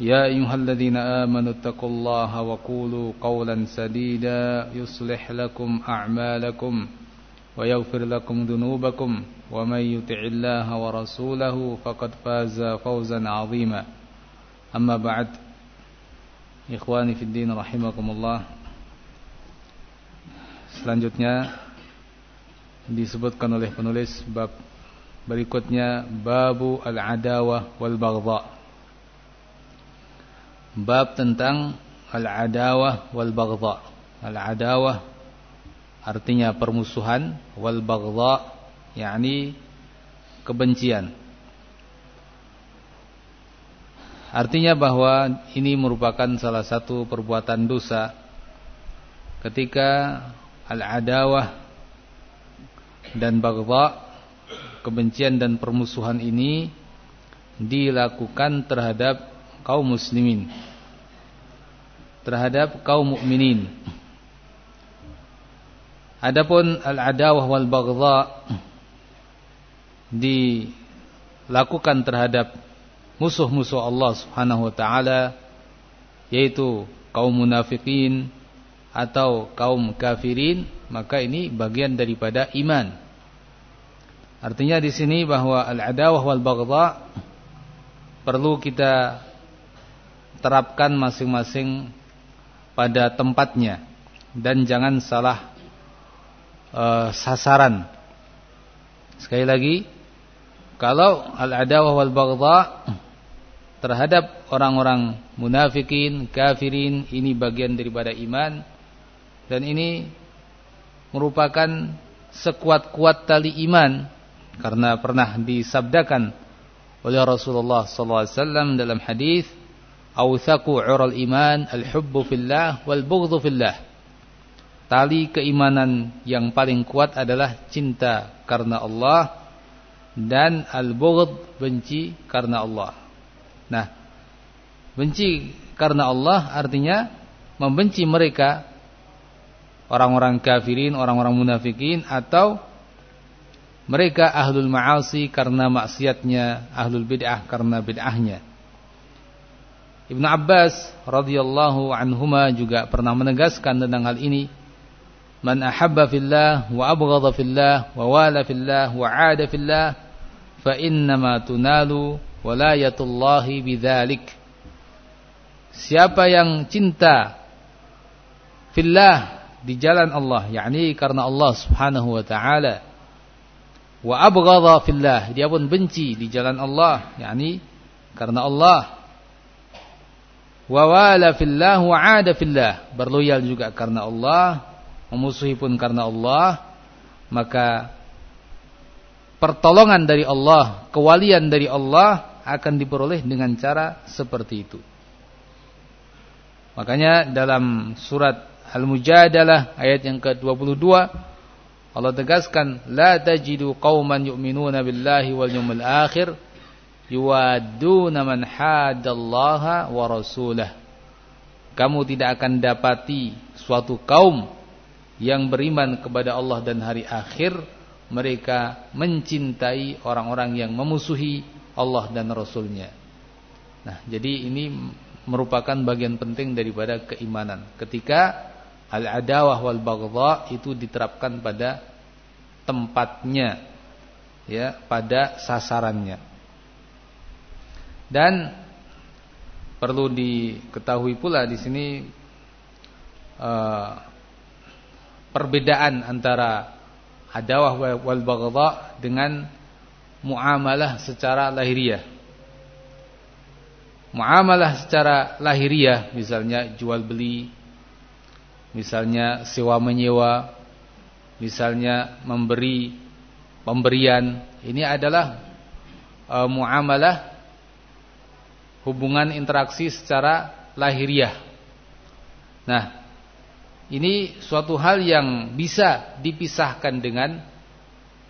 يا أيها الذين آمنوا اتقوا الله وقولوا قولا سديدا يصلح لكم أعمالكم ويغفر لكم ذنوبكم ومن يطع الله ورسوله فقد فاز فوزا عظيما. أما بعد إخواني في الدين رحمكم الله selanjutnya disebutkan oleh penulis bab berikutnya babu al-adawah wal baghdha bab tentang al-adawah wal baghdha. Al-adawah artinya permusuhan, wal baghdha yakni kebencian. Artinya bahwa ini merupakan salah satu perbuatan dosa ketika al-adawah dan baghdha kebencian dan permusuhan ini dilakukan terhadap kaum muslimin terhadap kaum mukminin. Adapun al-adawah wal baghdha dilakukan terhadap musuh-musuh Allah Subhanahu wa taala yaitu kaum munafikin atau kaum kafirin, maka ini bagian daripada iman. Artinya di sini bahwa al-adawah wal baghdha perlu kita terapkan masing-masing pada tempatnya dan jangan salah uh, sasaran. Sekali lagi, kalau al-adawah wal baghdha terhadap orang-orang munafikin, kafirin ini bagian daripada iman dan ini merupakan sekuat-kuat tali iman karena pernah disabdakan oleh Rasulullah sallallahu alaihi wasallam dalam hadis awthaku 'ural iman al-hubbu fillah wal bughdhu fillah. Tali keimanan yang paling kuat adalah cinta karena Allah dan al-bughd benci karena Allah. Nah, benci karena Allah artinya membenci mereka orang-orang kafirin, orang-orang munafikin atau mereka ahlul ma'asi karena maksiatnya, ahlul bid'ah karena bid'ahnya. Ibnu Abbas radhiyallahu anhuma juga pernah menegaskan tentang hal ini. Man ahabba fillah wa abghadha fillah wa wala fillah wa 'ada fillah fa innama tunalu walayatullahi bidzalik. Siapa yang cinta fillah di jalan Allah, yakni karena Allah Subhanahu wa taala. Wa abghadha fillah, dia pun benci di jalan Allah, yakni karena Allah wa wala fillah wa ada fillah. Berloyal juga karena Allah memusuhi pun karena Allah maka pertolongan dari Allah kewalian dari Allah akan diperoleh dengan cara seperti itu. Makanya dalam surat Al-Mujadalah ayat yang ke-22 Allah tegaskan la tajidu qauman yu'minuna billahi wal yawmil akhir yuwaduna man hadallaha wa rasulah. Kamu tidak akan dapati suatu kaum yang beriman kepada Allah dan hari akhir mereka mencintai orang-orang yang memusuhi Allah dan Rasulnya. Nah, jadi ini merupakan bagian penting daripada keimanan. Ketika al-adawah wal baghdha itu diterapkan pada tempatnya ya, pada sasarannya. Dan perlu diketahui pula di sini uh, perbedaan antara adawah wal baghdha dengan muamalah secara lahiriah. Muamalah secara lahiriah misalnya jual beli, misalnya sewa menyewa, misalnya memberi pemberian, ini adalah uh, muamalah hubungan interaksi secara lahiriah. Nah, ini suatu hal yang bisa dipisahkan dengan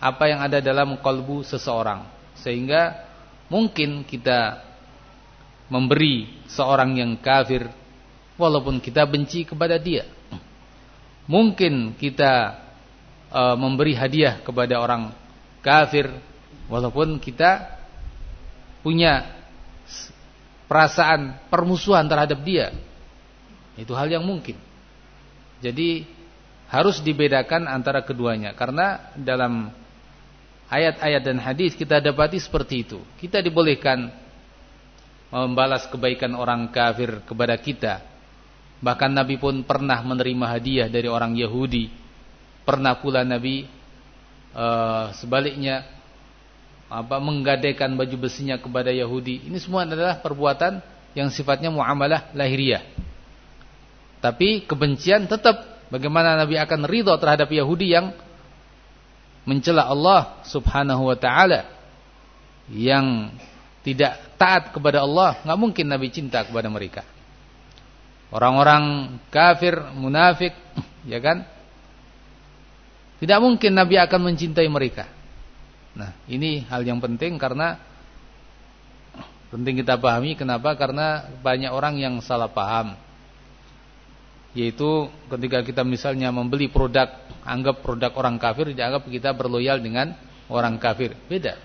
apa yang ada dalam kalbu seseorang. Sehingga mungkin kita memberi seorang yang kafir walaupun kita benci kepada dia. Mungkin kita uh, memberi hadiah kepada orang kafir walaupun kita punya perasaan permusuhan terhadap dia. Itu hal yang mungkin. Jadi harus dibedakan antara keduanya karena dalam ayat-ayat dan hadis kita dapati seperti itu. Kita dibolehkan membalas kebaikan orang kafir kepada kita. Bahkan Nabi pun pernah menerima hadiah dari orang Yahudi. Pernah pula Nabi uh, sebaliknya apa menggadaikan baju besinya kepada Yahudi. Ini semua adalah perbuatan yang sifatnya muamalah lahiriah. Tapi kebencian tetap bagaimana Nabi akan ridho terhadap Yahudi yang mencela Allah Subhanahu wa taala yang tidak taat kepada Allah, nggak mungkin Nabi cinta kepada mereka. Orang-orang kafir, munafik, ya kan? Tidak mungkin Nabi akan mencintai mereka. Nah, ini hal yang penting karena penting kita pahami. Kenapa? Karena banyak orang yang salah paham. Yaitu ketika kita misalnya membeli produk anggap produk orang kafir dianggap kita berloyal dengan orang kafir. Beda.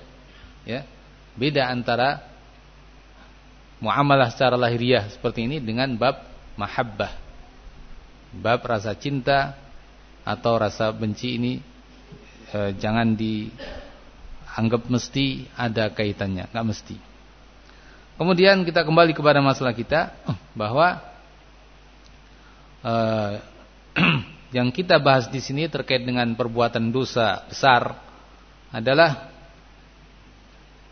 Ya. Beda antara muamalah secara lahiriah seperti ini dengan bab mahabbah. Bab rasa cinta atau rasa benci ini e, jangan dianggap mesti ada kaitannya nggak mesti kemudian kita kembali kepada masalah kita bahwa uh, yang kita bahas di sini terkait dengan perbuatan dosa besar adalah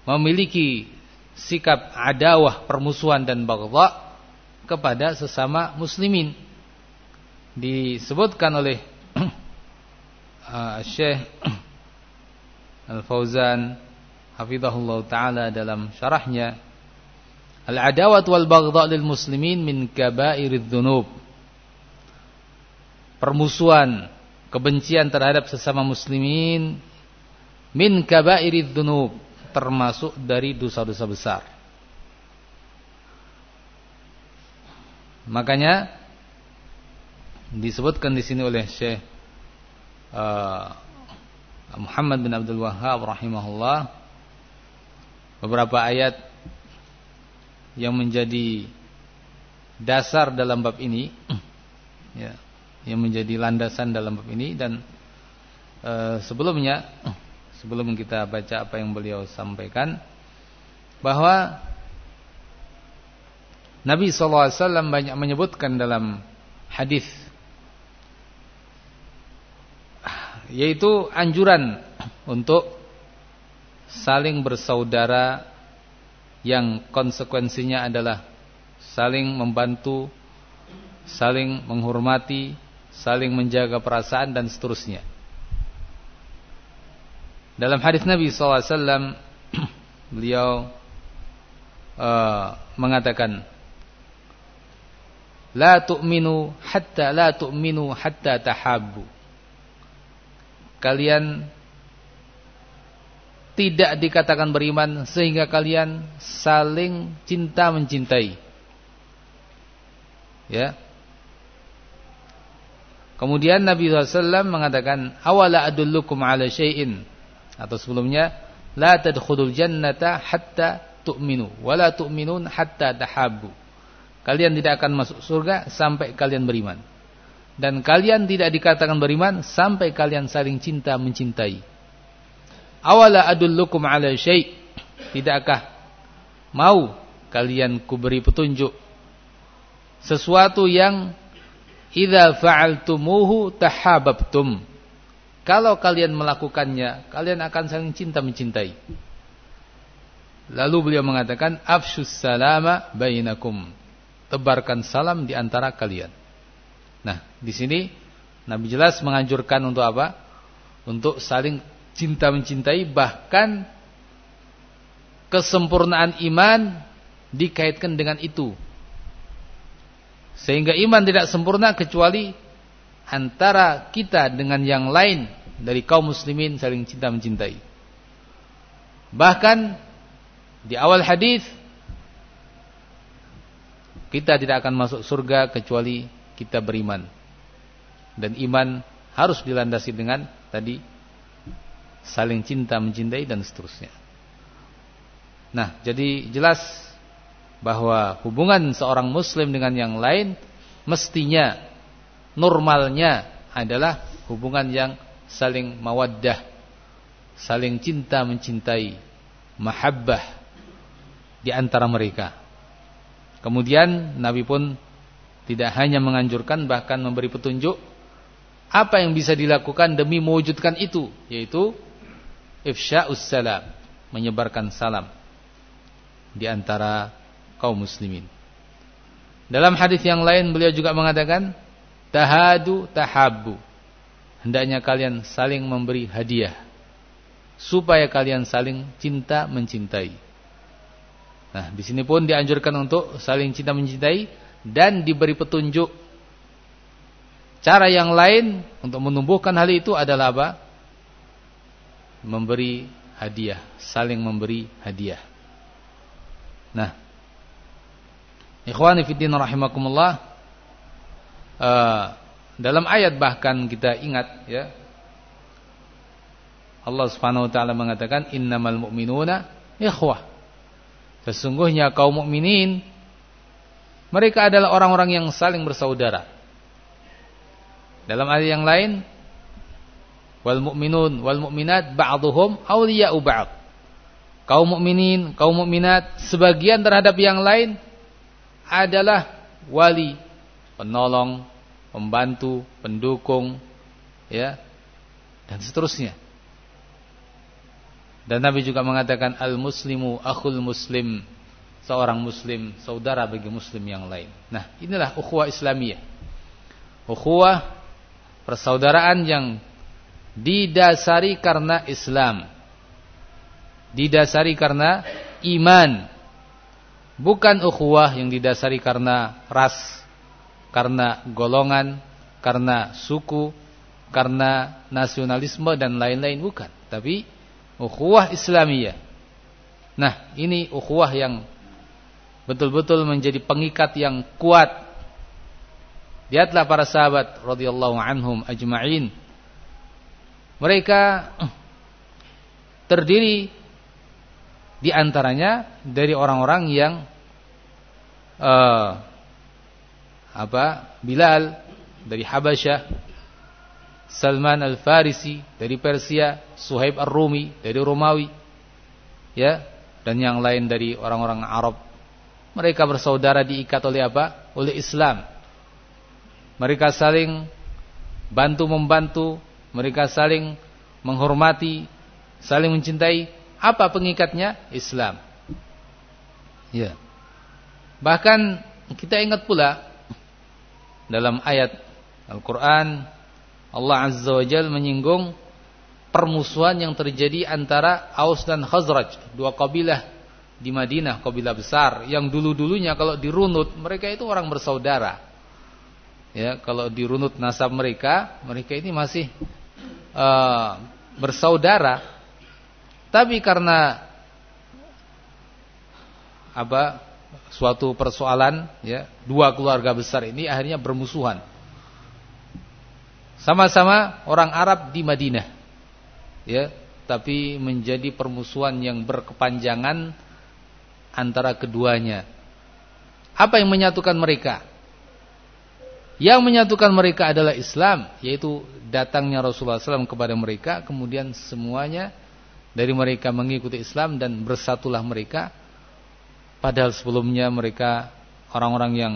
memiliki sikap adawah, permusuhan dan baghdha kepada sesama muslimin. Disebutkan oleh uh, Syekh Al-Fauzan hafizahullah taala dalam syarahnya Al-adawat wal baghdha lil muslimin min kabairidz dzunub permusuhan, kebencian terhadap sesama muslimin min kabairid dzunub, termasuk dari dosa-dosa besar. Makanya disebutkan di sini oleh Syekh uh, Muhammad bin Abdul Wahhab rahimahullah beberapa ayat yang menjadi dasar dalam bab ini ya yang menjadi landasan dalam bab ini dan e, sebelumnya sebelum kita baca apa yang beliau sampaikan bahwa Nabi SAW banyak menyebutkan dalam hadis yaitu anjuran untuk saling bersaudara yang konsekuensinya adalah saling membantu, saling menghormati, saling menjaga perasaan dan seterusnya. Dalam hadis Nabi SAW beliau uh, mengatakan La tu'minu hatta la tu'minu hatta tahabbu. Kalian tidak dikatakan beriman sehingga kalian saling cinta mencintai. Ya. Kemudian Nabi SAW mengatakan, awala adullukum ala syai'in. Atau sebelumnya, la tadkhulul jannata hatta tu'minu, wala tu'minun hatta tahabbu. Kalian tidak akan masuk surga sampai kalian beriman. Dan kalian tidak dikatakan beriman sampai kalian saling cinta mencintai. Awala adullukum ala syai'. Tidakkah mau kalian kuberi petunjuk sesuatu yang idza fa'altumuhu tahabbtum kalau kalian melakukannya, kalian akan saling cinta mencintai. Lalu beliau mengatakan, afshus salama bainakum. Tebarkan salam di antara kalian. Nah, di sini Nabi jelas menganjurkan untuk apa? Untuk saling cinta mencintai bahkan kesempurnaan iman dikaitkan dengan itu. Sehingga iman tidak sempurna kecuali antara kita dengan yang lain dari kaum muslimin saling cinta mencintai. Bahkan di awal hadis kita tidak akan masuk surga kecuali kita beriman. Dan iman harus dilandasi dengan tadi saling cinta mencintai dan seterusnya. Nah, jadi jelas bahwa hubungan seorang muslim dengan yang lain mestinya normalnya adalah hubungan yang saling mawaddah, saling cinta mencintai, mahabbah di antara mereka. Kemudian Nabi pun tidak hanya menganjurkan bahkan memberi petunjuk apa yang bisa dilakukan demi mewujudkan itu yaitu ifsya'us salam, menyebarkan salam di antara kaum muslimin. Dalam hadis yang lain beliau juga mengatakan tahadu tahabbu. Hendaknya kalian saling memberi hadiah supaya kalian saling cinta mencintai. Nah, di sini pun dianjurkan untuk saling cinta mencintai dan diberi petunjuk. Cara yang lain untuk menumbuhkan hal itu adalah apa? Memberi hadiah, saling memberi hadiah. Nah, ikhwani fiddin rahimakumullah uh, dalam ayat bahkan kita ingat ya Allah Subhanahu wa taala mengatakan innamal mu'minuna ikhwah. Sesungguhnya kaum mukminin mereka adalah orang-orang yang saling bersaudara. Dalam ayat yang lain wal mu'minun wal mu'minat ba'dhum awliya'u ba'd kaum mukminin, kaum mukminat, sebagian terhadap yang lain adalah wali, penolong, pembantu, pendukung, ya, dan seterusnya. Dan Nabi juga mengatakan al-muslimu akhul muslim, seorang muslim saudara bagi muslim yang lain. Nah, inilah ukhuwah Islamiyah. Ukhuwah persaudaraan yang didasari karena Islam didasari karena iman. Bukan ukhuwah yang didasari karena ras, karena golongan, karena suku, karena nasionalisme dan lain-lain bukan, tapi ukhuwah Islamiyah. Nah, ini ukhuwah yang betul-betul menjadi pengikat yang kuat. Lihatlah para sahabat radhiyallahu anhum ajma'in. Mereka terdiri di antaranya dari orang-orang yang uh, apa? Bilal dari Habasyah, Salman Al-Farisi dari Persia, Suhaib Ar-Rumi dari Romawi. Ya, dan yang lain dari orang-orang Arab. Mereka bersaudara diikat oleh apa? Oleh Islam. Mereka saling bantu membantu, mereka saling menghormati, saling mencintai apa pengikatnya? Islam. Ya. Bahkan kita ingat pula dalam ayat Al-Qur'an Allah Azza wa Jalla menyinggung permusuhan yang terjadi antara Aus dan Khazraj, dua kabilah di Madinah, kabilah besar yang dulu-dulunya kalau dirunut mereka itu orang bersaudara. Ya, kalau dirunut nasab mereka, mereka ini masih uh, bersaudara tapi karena apa suatu persoalan ya, dua keluarga besar ini akhirnya bermusuhan. Sama-sama orang Arab di Madinah. Ya, tapi menjadi permusuhan yang berkepanjangan antara keduanya. Apa yang menyatukan mereka? Yang menyatukan mereka adalah Islam, yaitu datangnya Rasulullah SAW kepada mereka, kemudian semuanya dari mereka mengikuti Islam dan bersatulah mereka padahal sebelumnya mereka orang-orang yang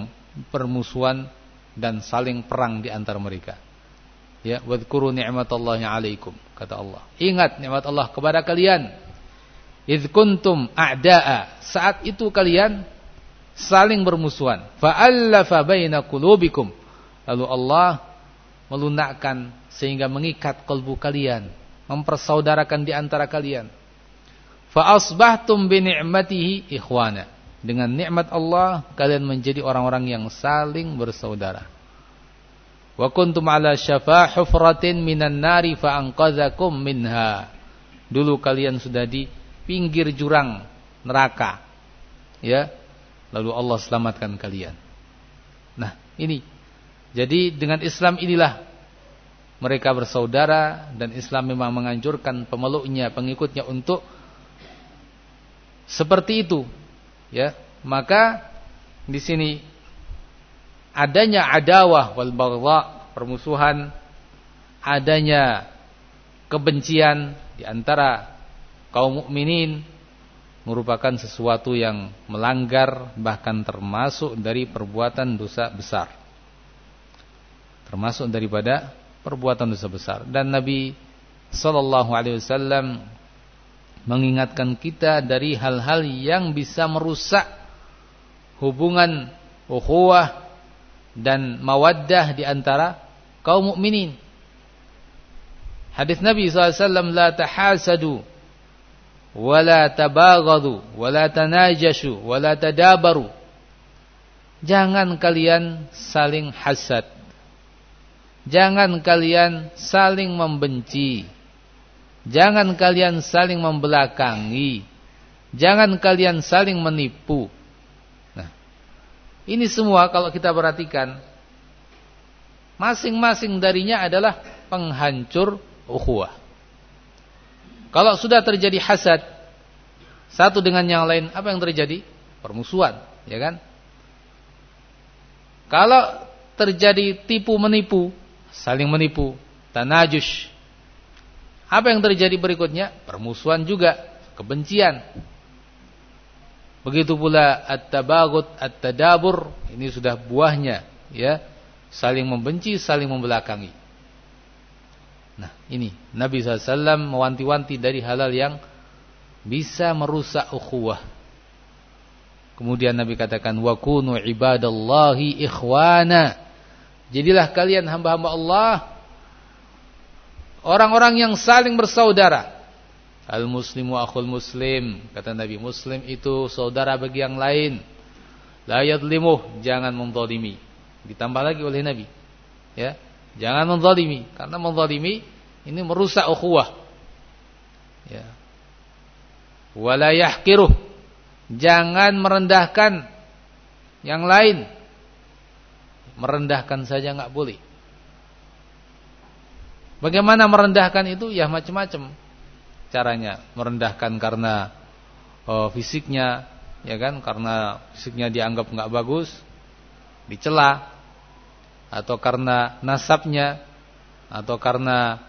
permusuhan dan saling perang di antara mereka. Ya, wadhkuru ni'matallahi 'alaikum kata Allah. Ingat nikmat Allah kepada kalian. Idz kuntum a'da'a. Saat itu kalian saling bermusuhan. Fa'allafa baina qulubikum. Lalu Allah melunakkan sehingga mengikat kalbu kalian, mempersaudarakan di antara kalian. Fa asbahtum ikhwana. Dengan nikmat Allah kalian menjadi orang-orang yang saling bersaudara. Wa kuntum ala syafa hufratin minan nari fa minha. Dulu kalian sudah di pinggir jurang neraka. Ya. Lalu Allah selamatkan kalian. Nah, ini. Jadi dengan Islam inilah mereka bersaudara dan Islam memang menganjurkan pemeluknya, pengikutnya untuk seperti itu. Ya, maka di sini adanya adawah wal baghdha, permusuhan, adanya kebencian di antara kaum mukminin merupakan sesuatu yang melanggar bahkan termasuk dari perbuatan dosa besar. Termasuk daripada perbuatan dosa besar dan Nabi sallallahu alaihi wasallam mengingatkan kita dari hal-hal yang bisa merusak hubungan ukhuwah dan mawaddah di antara kaum mukminin. Hadis Nabi SAW la tahasadu wa la tabaghadu wa la tanajashu wa la tadabaru. Jangan kalian saling hasad. Jangan kalian saling membenci. Jangan kalian saling membelakangi. Jangan kalian saling menipu. Nah, ini semua kalau kita perhatikan masing-masing darinya adalah penghancur ukhuwah. Kalau sudah terjadi hasad satu dengan yang lain, apa yang terjadi? Permusuhan, ya kan? Kalau terjadi tipu menipu, saling menipu, tanajush, apa yang terjadi berikutnya? Permusuhan juga, kebencian. Begitu pula at-tabagut, at-tadabur, ini sudah buahnya, ya. Saling membenci, saling membelakangi. Nah, ini Nabi SAW mewanti-wanti dari halal yang bisa merusak ukhuwah. Kemudian Nabi katakan wa kunu ibadallahi ikhwana. Jadilah kalian hamba-hamba Allah Orang-orang yang saling bersaudara. Al-muslimu akhul muslim. Kata Nabi Muslim itu saudara bagi yang lain. La yadlimuh. Jangan menzalimi. Ditambah lagi oleh Nabi. Ya, Jangan menzalimi. Karena menzalimi ini merusak ukhuwah. Ya. Wala. Jangan merendahkan yang lain. Merendahkan saja nggak boleh. Bagaimana merendahkan itu? Ya macam-macam caranya. Merendahkan karena oh, fisiknya, ya kan? Karena fisiknya dianggap nggak bagus, dicela, atau karena nasabnya, atau karena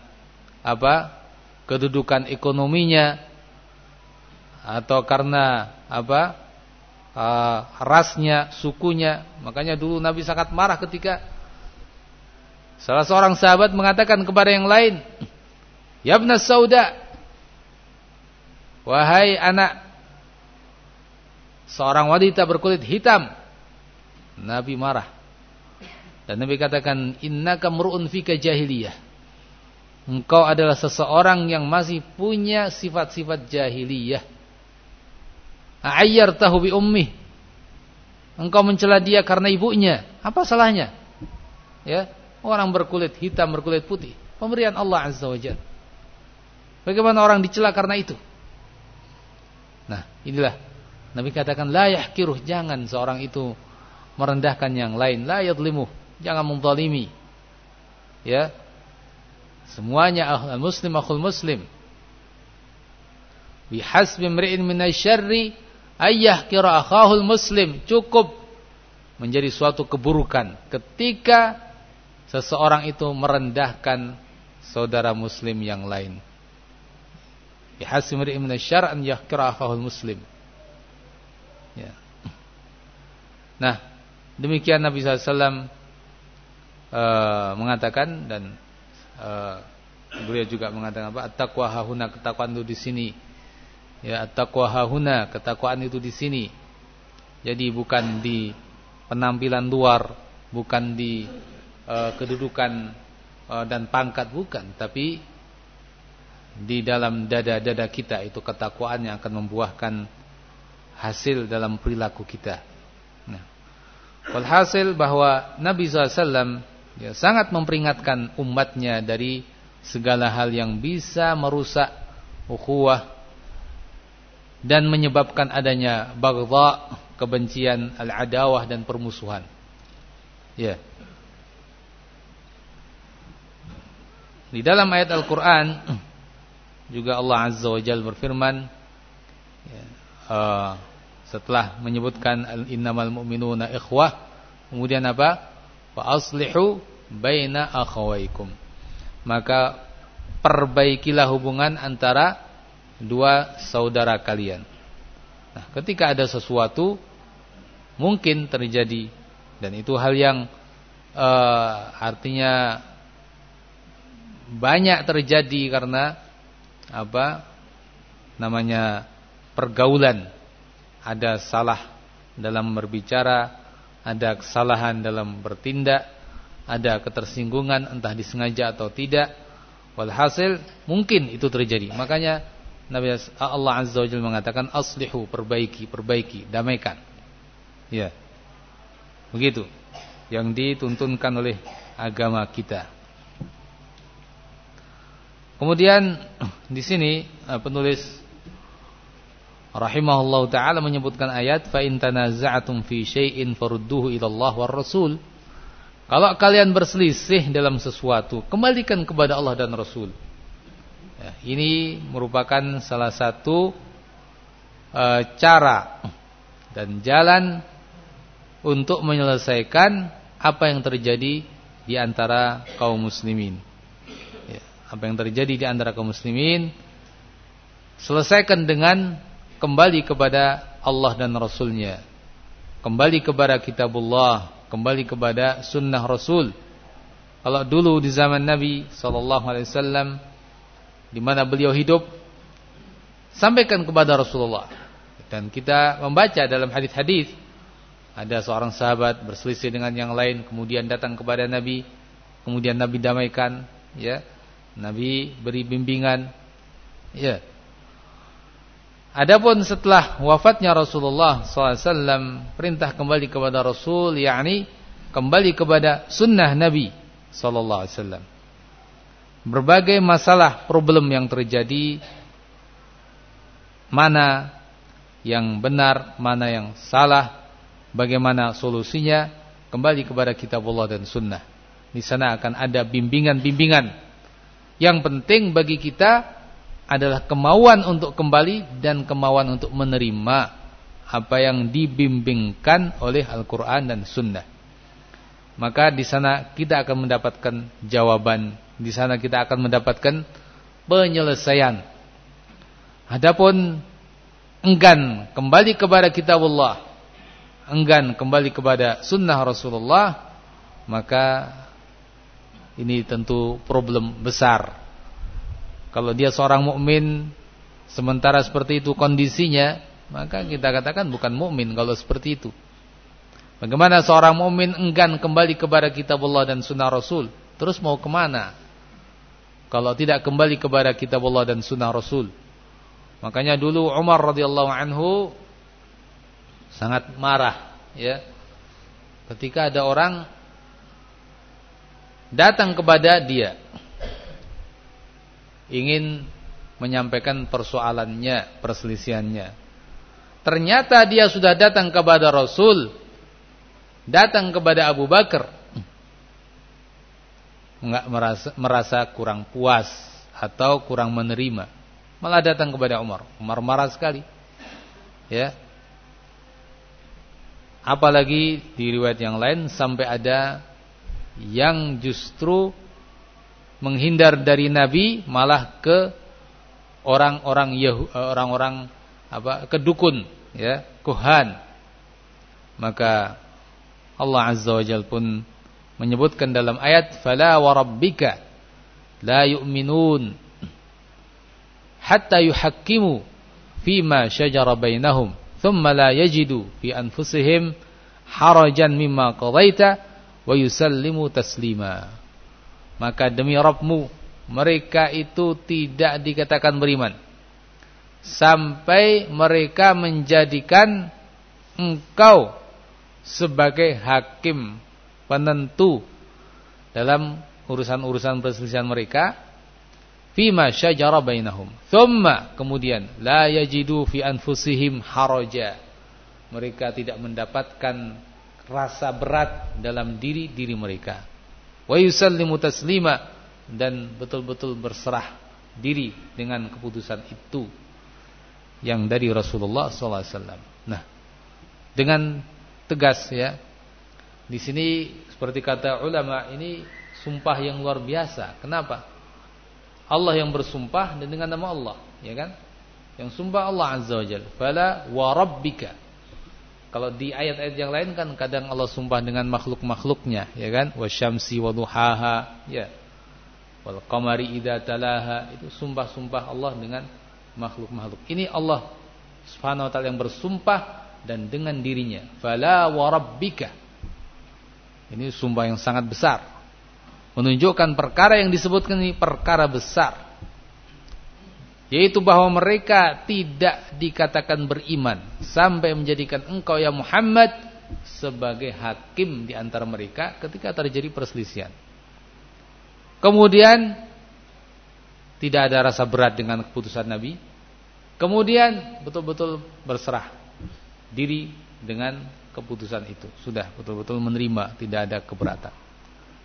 apa? Kedudukan ekonominya, atau karena apa? Uh, rasnya, sukunya. Makanya dulu Nabi sangat marah ketika Salah seorang sahabat mengatakan kepada yang lain, "Yabna Sauda, wahai anak seorang wanita berkulit hitam." Nabi marah. Dan Nabi katakan, "Innaka mur'un fika jahiliyah." Engkau adalah seseorang yang masih punya sifat-sifat jahiliyah. tahu bi ummi. Engkau mencela dia karena ibunya. Apa salahnya? Ya, Orang berkulit hitam, berkulit putih. Pemberian Allah Azza wa Jalla. Bagaimana orang dicela karena itu? Nah, inilah Nabi katakan la yahkiruh, jangan seorang itu merendahkan yang lain, la yadlimuh, jangan menzalimi. Ya. Semuanya ahlul muslim akhul muslim. Bihasbi imri'in minasyarri ayyahkira akhahul muslim. Cukup menjadi suatu keburukan ketika seseorang itu merendahkan saudara muslim yang lain. Bihasimri min asy-syar' an yahkira muslim. Ya. Nah, demikian Nabi SAW eh, mengatakan dan uh, beliau juga mengatakan apa at-taqwa hahuna ketakwaan itu di sini. Ya at-taqwa hahuna ketakwaan itu di sini. Jadi bukan di penampilan luar bukan di uh, kedudukan uh, dan pangkat bukan. Tapi di dalam dada-dada kita itu ketakwaan yang akan membuahkan hasil dalam perilaku kita. Nah, walhasil bahwa Nabi SAW ya, sangat memperingatkan umatnya dari segala hal yang bisa merusak ukhuwah dan menyebabkan adanya bagdha, kebencian, al-adawah dan permusuhan. Ya. Di dalam ayat Al-Qur'an juga Allah Azza wa Jalla berfirman ya, uh, setelah menyebutkan innamal mu'minuna ikhwah kemudian apa fa aslihu baina akhawaikum. Maka perbaikilah hubungan antara dua saudara kalian. Nah ketika ada sesuatu mungkin terjadi. Dan itu hal yang uh, artinya banyak terjadi karena apa namanya pergaulan. Ada salah dalam berbicara ada kesalahan dalam bertindak ada ketersinggungan entah disengaja atau tidak. Walhasil mungkin itu terjadi. Makanya Nabi Allah Azza wa Jalla mengatakan aslihu perbaiki perbaiki damaikan. Ya. Begitu. Yang dituntunkan oleh agama kita. Kemudian di sini eh, penulis rahimahullahu taala menyebutkan ayat fa in tanaza'tum fi syai'in farudduhu ila Allah war Rasul. Kalau kalian berselisih dalam sesuatu, kembalikan kepada Allah dan Rasul. Ya, ini merupakan salah satu e, cara dan jalan untuk menyelesaikan apa yang terjadi di antara kaum muslimin. Apa yang terjadi di antara kaum muslimin selesaikan dengan kembali kepada Allah dan Rasulnya. Kembali kepada kitabullah kembali kepada sunnah Rasul kalau dulu di zaman Nabi Sallallahu Alaihi Wasallam di mana beliau hidup sampaikan kepada Rasulullah dan kita membaca dalam hadis-hadis ada seorang sahabat berselisih dengan yang lain kemudian datang kepada Nabi kemudian Nabi damaikan ya Nabi beri bimbingan. Ya. Adapun setelah wafatnya Rasulullah SAW perintah kembali kepada Rasul, yakni kembali kepada sunnah Nabi SAW. Berbagai masalah problem yang terjadi, mana yang benar, mana yang salah, bagaimana solusinya, kembali kepada kitab Allah dan sunnah. Di sana akan ada bimbingan-bimbingan yang penting bagi kita adalah kemauan untuk kembali dan kemauan untuk menerima apa yang dibimbingkan oleh Al-Quran dan Sunnah. Maka di sana kita akan mendapatkan jawaban, di sana kita akan mendapatkan penyelesaian. Adapun enggan kembali kepada kitab Allah, enggan kembali kepada sunnah Rasulullah, maka ini tentu problem besar. Kalau dia seorang mukmin sementara seperti itu kondisinya, maka kita katakan bukan mukmin kalau seperti itu. Bagaimana seorang mukmin enggan kembali kepada kitab Allah dan sunnah Rasul? Terus mau ke mana? Kalau tidak kembali kepada kitab Allah dan sunnah Rasul. Makanya dulu Umar radhiyallahu anhu sangat marah ya. Ketika ada orang datang kepada dia ingin menyampaikan persoalannya, perselisihannya. Ternyata dia sudah datang kepada Rasul, datang kepada Abu Bakar, enggak merasa, merasa kurang puas atau kurang menerima, malah datang kepada Umar. Umar marah sekali, ya. Apalagi di riwayat yang lain sampai ada yang justru menghindar dari Nabi malah ke orang-orang eh, orang-orang apa kedukun ya kuhan maka Allah Azza wa Jalla pun menyebutkan dalam ayat fala warabbika la yu'minun hatta yuhakkimu fima syajara bainahum thumma la yajidu fi anfusihim harajan mimma qadaita wa yusallimu taslima maka demi Rabbmu mereka itu tidak dikatakan beriman. Sampai mereka menjadikan engkau sebagai hakim penentu dalam urusan-urusan perselisihan mereka. Fima syajara bainahum. Thumma kemudian la yajidu fi anfusihim haraja. Mereka tidak mendapatkan rasa berat dalam diri-diri mereka wa yusallimu taslima dan betul-betul berserah diri dengan keputusan itu yang dari Rasulullah SAW. Nah, dengan tegas ya, di sini seperti kata ulama ini sumpah yang luar biasa. Kenapa? Allah yang bersumpah dan dengan nama Allah, ya kan? Yang sumpah Allah Azza wa Jalla. Fala wa rabbika. Kalau di ayat-ayat yang lain kan kadang Allah sumpah dengan makhluk-makhluknya, ya kan? Wasyamsi wa duhaha, ya wal qamari idza talaha itu sumpah-sumpah Allah dengan makhluk-makhluk. Ini Allah Subhanahu wa taala yang bersumpah dan dengan dirinya. Fala wa rabbika. Ini sumpah yang sangat besar. Menunjukkan perkara yang disebutkan ini perkara besar. Yaitu bahwa mereka tidak dikatakan beriman sampai menjadikan engkau ya Muhammad sebagai hakim di antara mereka ketika terjadi perselisihan. Kemudian tidak ada rasa berat dengan keputusan Nabi. Kemudian betul-betul berserah diri dengan keputusan itu. Sudah betul-betul menerima, tidak ada keberatan.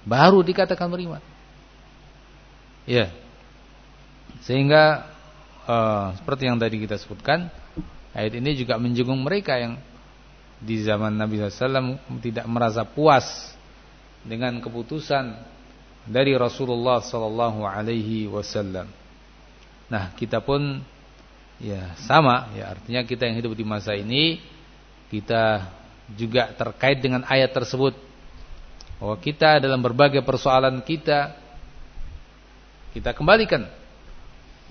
Baru dikatakan beriman. Ya. Sehingga uh, seperti yang tadi kita sebutkan, ayat ini juga menjungung mereka yang di zaman Nabi SAW tidak merasa puas dengan keputusan dari Rasulullah sallallahu alaihi wasallam. Nah, kita pun ya sama ya artinya kita yang hidup di masa ini kita juga terkait dengan ayat tersebut bahwa kita dalam berbagai persoalan kita kita kembalikan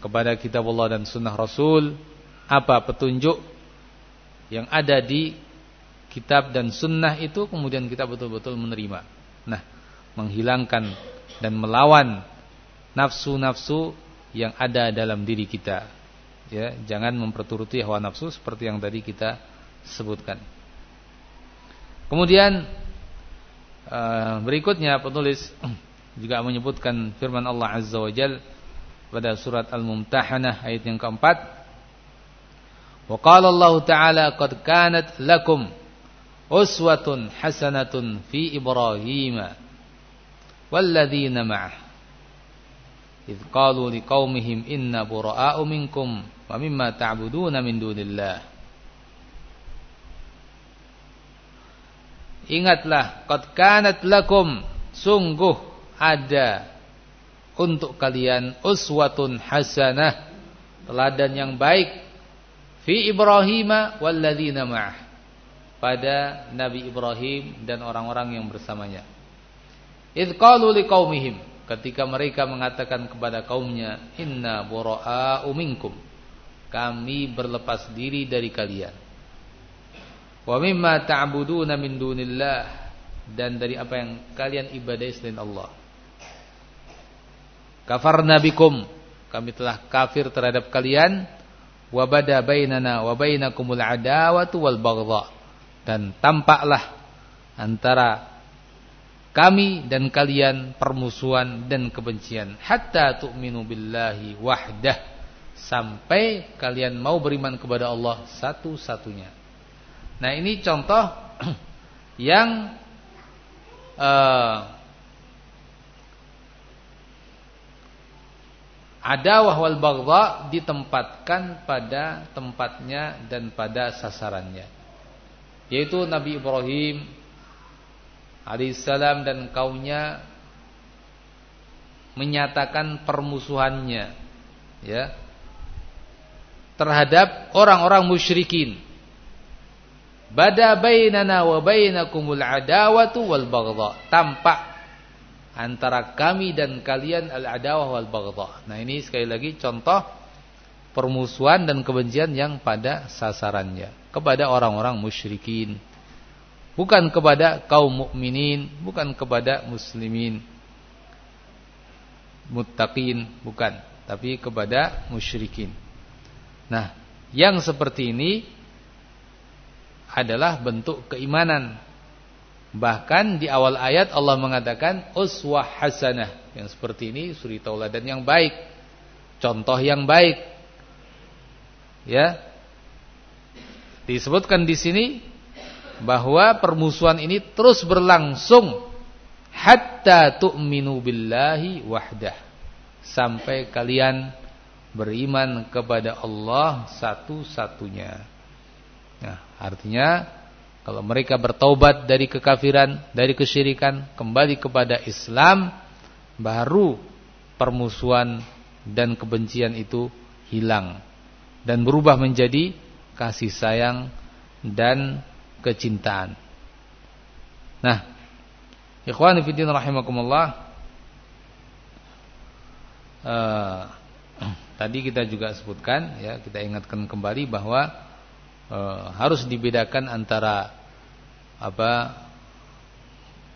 kepada kitab Allah dan sunnah Rasul apa petunjuk yang ada di kitab dan sunnah itu kemudian kita betul-betul menerima. Nah, menghilangkan dan melawan nafsu-nafsu yang ada dalam diri kita. Ya, jangan memperturuti hawa nafsu seperti yang tadi kita sebutkan. Kemudian uh, berikutnya penulis juga menyebutkan firman Allah Azza wa Jal pada surat Al-Mumtahanah ayat yang keempat. Wa qala Allah Ta'ala qad kanat lakum uswatun hasanatun fi Ibrahim والذين معه إذ قالوا لقومهم إنا براء منكم ومما تعبدون من دون الله Ingatlah qad kanat lakum sungguh ada untuk kalian uswatun hasanah teladan yang baik. Fi Ibrahim walladzina ma'ah pada Nabi Ibrahim dan orang-orang yang bersamanya. Idh qalu liqaumihim ketika mereka mengatakan kepada kaumnya inna bura'a'u minkum kami berlepas diri dari kalian. Wa mimma ta'buduna min dunillah dan dari apa yang kalian ibadai selain Allah kafarna bikum. Kami telah kafir terhadap kalian. Wa bada bainana wa adawatu wal dan tampaklah antara kami dan kalian permusuhan dan kebencian. Hatta tu'minu billahi wahdah. Sampai kalian mau beriman kepada Allah satu-satunya. Nah, ini contoh yang uh, adawah wal baghdha ditempatkan pada tempatnya dan pada sasarannya. Yaitu Nabi Ibrahim alaihissalam dan kaumnya menyatakan permusuhannya ya terhadap orang-orang musyrikin. Bada bainana wa adawatu wal. Tampak antara kami dan kalian al-adawah wal baghdha. Nah, ini sekali lagi contoh permusuhan dan kebencian yang pada sasarannya kepada orang-orang musyrikin. Bukan kepada kaum mukminin, bukan kepada muslimin. Muttaqin, bukan, tapi kepada musyrikin. Nah, yang seperti ini adalah bentuk keimanan Bahkan di awal ayat Allah mengatakan uswah hasanah. Yang seperti ini suri tauladan yang baik. Contoh yang baik. Ya. Disebutkan di sini bahwa permusuhan ini terus berlangsung hatta tu'minu billahi wahdah. Sampai kalian beriman kepada Allah satu-satunya. Nah, artinya kalau mereka bertaubat dari kekafiran, dari kesyirikan, kembali kepada Islam, baru permusuhan dan kebencian itu hilang dan berubah menjadi kasih sayang dan kecintaan. Nah, ikhwan fillah rahimakumullah uh, tadi kita juga sebutkan ya, kita ingatkan kembali bahwa e, harus dibedakan antara apa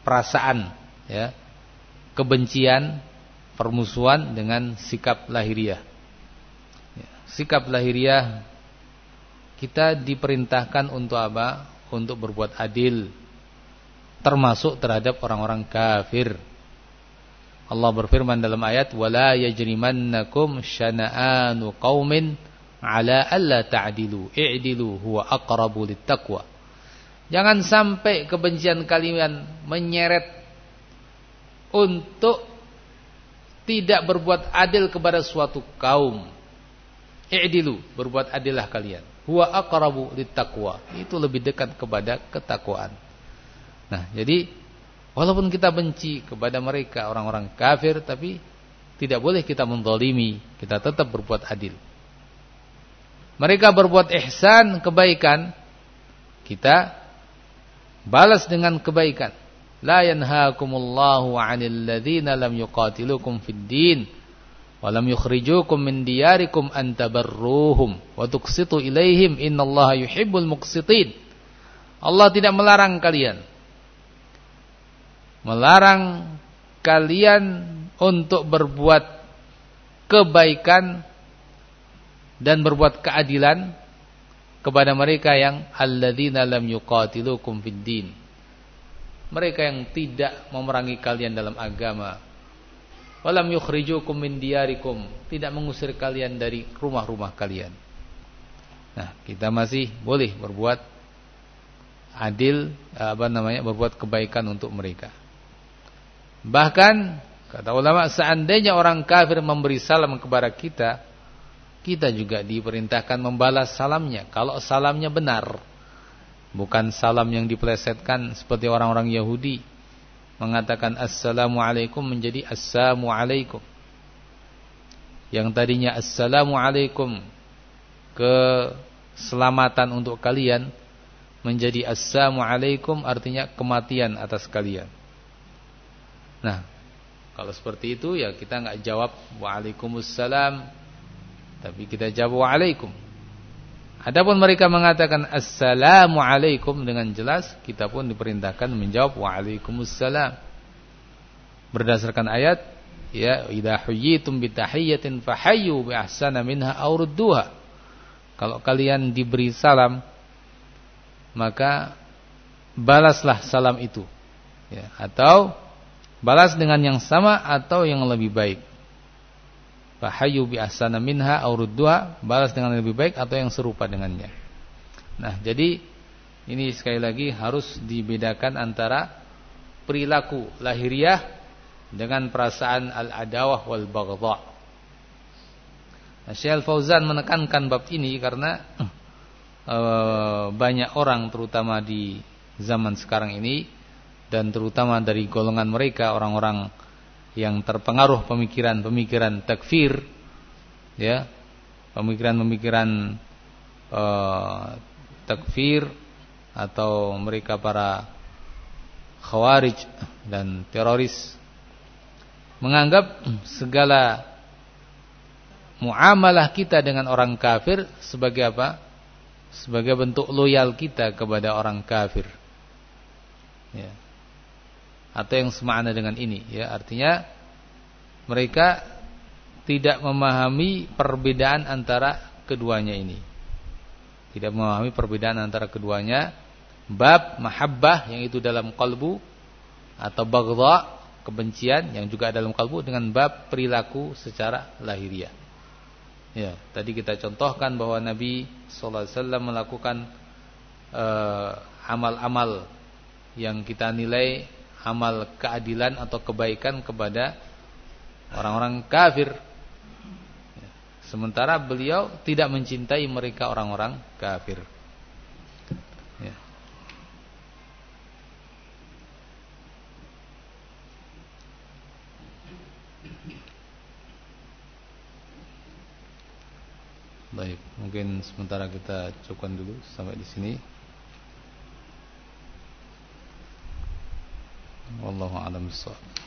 perasaan ya kebencian permusuhan dengan sikap lahiriah. Ya, sikap lahiriah kita diperintahkan untuk apa? Untuk berbuat adil termasuk terhadap orang-orang kafir. Allah berfirman dalam ayat wala yajrimannakum syana'anu qaumin ala alla ta'dilu i'dilu huwa aqrabu littaqwa. Jangan sampai kebencian kalian menyeret untuk tidak berbuat adil kepada suatu kaum. I'dilu berbuat adillah kalian. Huwa aqrabu littaqwa. Itu lebih dekat kepada ketakwaan. Nah jadi walaupun kita benci kepada mereka orang-orang kafir tapi tidak boleh kita mendolimi kita tetap berbuat adil mereka berbuat ihsan, kebaikan, kita balas dengan kebaikan. La yanhaakumullahu 'anil ladzina lam yuqatilukum fid din wa lam yukhrijukum min diyarikum an tabarruhum wa tuqsitu ilaihim innallaha yuhibbul muqsitin. Allah tidak melarang kalian melarang kalian untuk berbuat kebaikan dan berbuat keadilan kepada mereka yang alladzina lam yuqatilukum fid din. Mereka yang tidak memerangi kalian dalam agama. Walam yukhrijukum min diyarikum, tidak mengusir kalian dari rumah-rumah kalian. Nah, kita masih boleh berbuat adil apa namanya berbuat kebaikan untuk mereka. Bahkan kata ulama seandainya orang kafir memberi salam kepada kita, kita juga diperintahkan membalas salamnya. Kalau salamnya benar bukan salam yang dipelesetkan seperti orang-orang Yahudi mengatakan assalamualaikum menjadi assalamualaikum. Yang tadinya assalamualaikum keselamatan untuk kalian menjadi assalamualaikum artinya kematian atas kalian. Nah kalau seperti itu ya kita nggak jawab waalaikumsalam tapi kita jawab waalaikum. Adapun mereka mengatakan assalamu alaikum dengan jelas, kita pun diperintahkan menjawab waalaikumsalam. Berdasarkan ayat, ya idza huyitum bi tahiyyatin fahayyu bi ahsana minha aw rudduha. Kalau kalian diberi salam, maka balaslah salam itu. Ya, atau balas dengan yang sama atau yang lebih baik. Fahayu bi ahsana minha aw balas dengan lebih baik atau yang serupa dengannya. Nah, jadi ini sekali lagi harus dibedakan antara perilaku lahiriah dengan perasaan al-adawah wal baghdha. Nah, Syekh Fauzan menekankan bab ini karena e, banyak orang terutama di zaman sekarang ini dan terutama dari golongan mereka orang-orang yang terpengaruh pemikiran-pemikiran takfir ya pemikiran-pemikiran uh, takfir atau mereka para khawarij dan teroris menganggap segala muamalah kita dengan orang kafir sebagai apa? Sebagai bentuk loyal kita kepada orang kafir. Ya. Atau yang semakna dengan ini, ya. Artinya mereka tidak memahami perbedaan antara keduanya ini. Tidak memahami perbedaan antara keduanya. Bab mahabbah yang itu dalam kalbu atau bagdha kebencian yang juga dalam kalbu dengan bab perilaku secara lahiriah. Ya, tadi kita contohkan bahwa Nabi sallallahu alaihi wasallam melakukan eh, amal-amal uh, yang kita nilai amal keadilan atau kebaikan kepada orang-orang kafir. Sementara beliau tidak mencintai mereka orang-orang kafir. Ya. Baik, mungkin sementara kita cukupkan dulu sampai di sini. Wallahu a'lam bishawab.